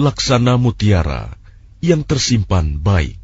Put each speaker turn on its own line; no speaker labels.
laksana mutiara yang tersimpan baik.